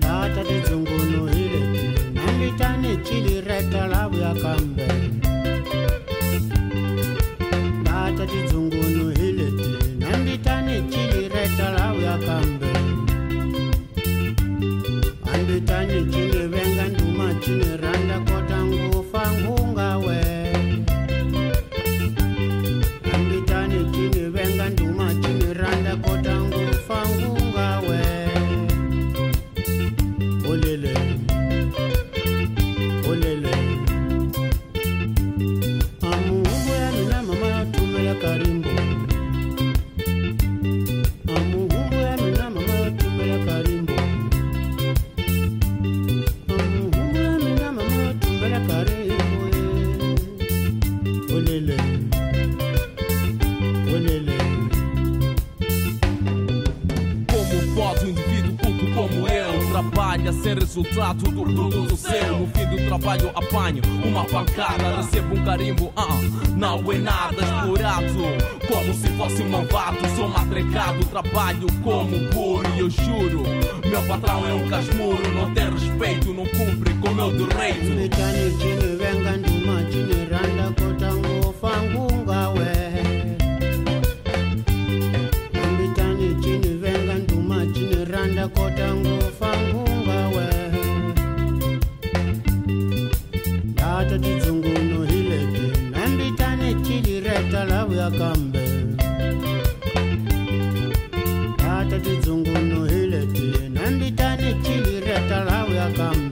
data titsungunu hile nambitani chili reta pode um indivíduo culto como eu Trabalha sem resultado do produto seu. No fim do trabalho apanho uma pancada Recebo um carimbo, ah, não é nada explorado. Como se fosse malvado, sou matrecado Trabalho como burro e eu juro Meu patrão é um casmurro Não tem respeito, não cumpre com meu direito tell her we are.